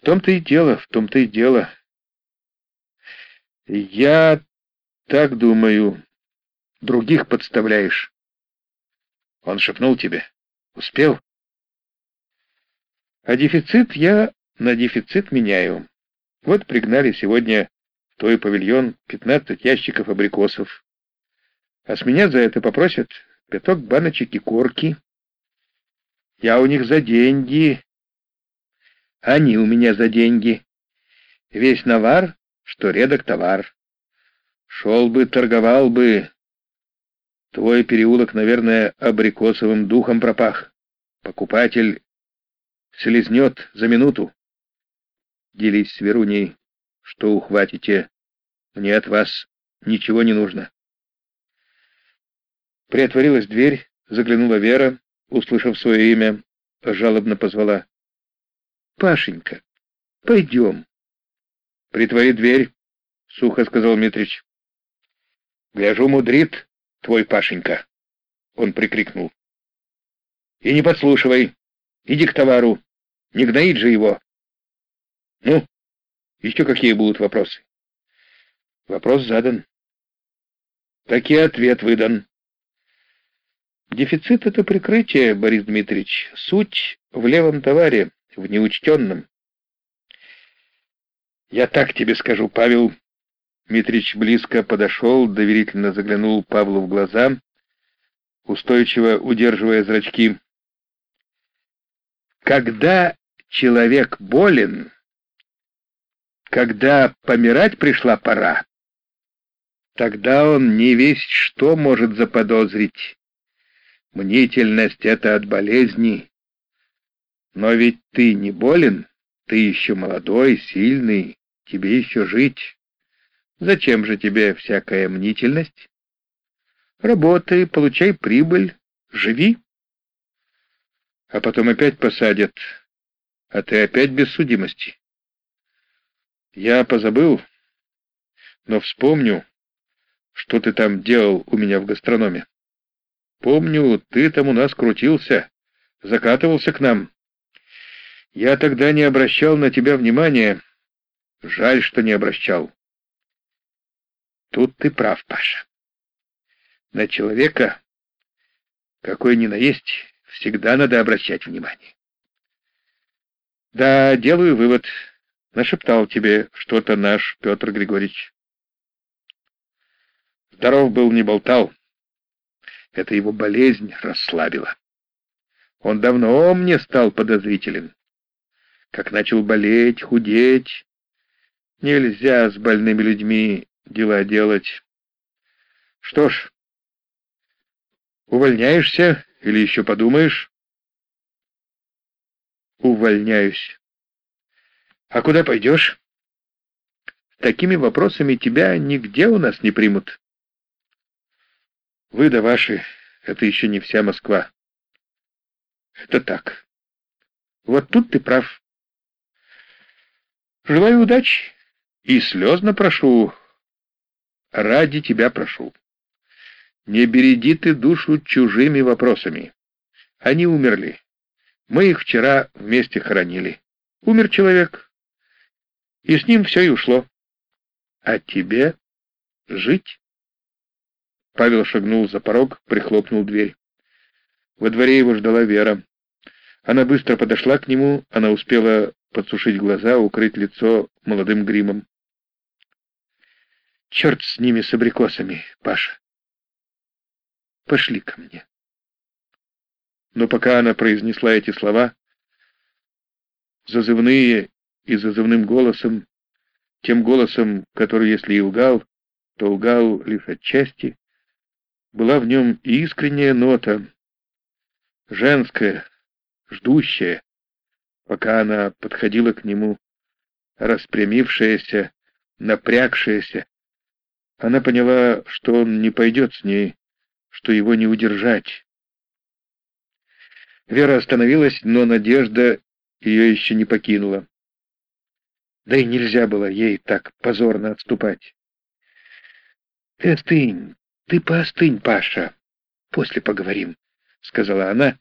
В том-то и дело, в том-то и дело. Я так думаю. Других подставляешь. Он шепнул тебе. Успел? А дефицит я на дефицит меняю. Вот пригнали сегодня в твой павильон 15 ящиков абрикосов. А с меня за это попросят пяток баночек и корки. Я у них за деньги. Они у меня за деньги. Весь навар, что редок товар. Шел бы, торговал бы. Твой переулок, наверное, абрикосовым духом пропах. Покупатель слезнет за минуту. Делись с Веруней, что ухватите. Мне от вас ничего не нужно. Приотворилась дверь, заглянула Вера, услышав свое имя, жалобно позвала. «Пашенька, пойдем». «Притвори дверь», — сухо сказал Митрич. «Гляжу, мудрит твой Пашенька», — он прикрикнул. «И не подслушивай, иди к товару, не гноит же его». «Ну, еще какие будут вопросы?» «Вопрос задан». «Так и ответ выдан». Дефицит — это прикрытие, Борис Дмитриевич. Суть в левом товаре, в неучтенном. Я так тебе скажу, Павел. Дмитрич близко подошел, доверительно заглянул Павлу в глаза, устойчиво удерживая зрачки. Когда человек болен, когда помирать пришла пора, тогда он не весь что может заподозрить. Мнительность — это от болезни. Но ведь ты не болен, ты еще молодой, сильный, тебе еще жить. Зачем же тебе всякая мнительность? Работай, получай прибыль, живи. А потом опять посадят, а ты опять без судимости. Я позабыл, но вспомню, что ты там делал у меня в гастрономе. Помню, ты там у нас крутился, закатывался к нам. Я тогда не обращал на тебя внимания. Жаль, что не обращал. Тут ты прав, Паша. На человека, какой ни на есть, всегда надо обращать внимание. Да, делаю вывод. Нашептал тебе что-то наш Петр Григорьевич. Здоров был, не болтал. Это его болезнь расслабила. Он давно мне стал подозрителен. Как начал болеть, худеть. Нельзя с больными людьми дела делать. Что ж, увольняешься или еще подумаешь? Увольняюсь. А куда пойдешь? Такими вопросами тебя нигде у нас не примут. Вы да ваши — это еще не вся Москва. Это так. Вот тут ты прав. Желаю удачи и слезно прошу, ради тебя прошу. Не береди ты душу чужими вопросами. Они умерли. Мы их вчера вместе хоронили. Умер человек, и с ним все и ушло. А тебе жить? Павел шагнул за порог, прихлопнул дверь. Во дворе его ждала Вера. Она быстро подошла к нему, она успела подсушить глаза, укрыть лицо молодым гримом. «Черт с ними, с абрикосами, Паша! Пошли ко мне!» Но пока она произнесла эти слова, зазывные и зазывным голосом, тем голосом, который, если и лгал, то лгал лишь отчасти, была в нем искренняя нота, женская, ждущая, пока она подходила к нему, распрямившаяся, напрягшаяся. Она поняла, что он не пойдет с ней, что его не удержать. Вера остановилась, но надежда ее еще не покинула. Да и нельзя было ей так позорно отступать. «Ты остынь, ты поостынь, Паша. После поговорим», — сказала она,